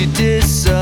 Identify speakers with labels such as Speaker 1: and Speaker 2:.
Speaker 1: she disappeared.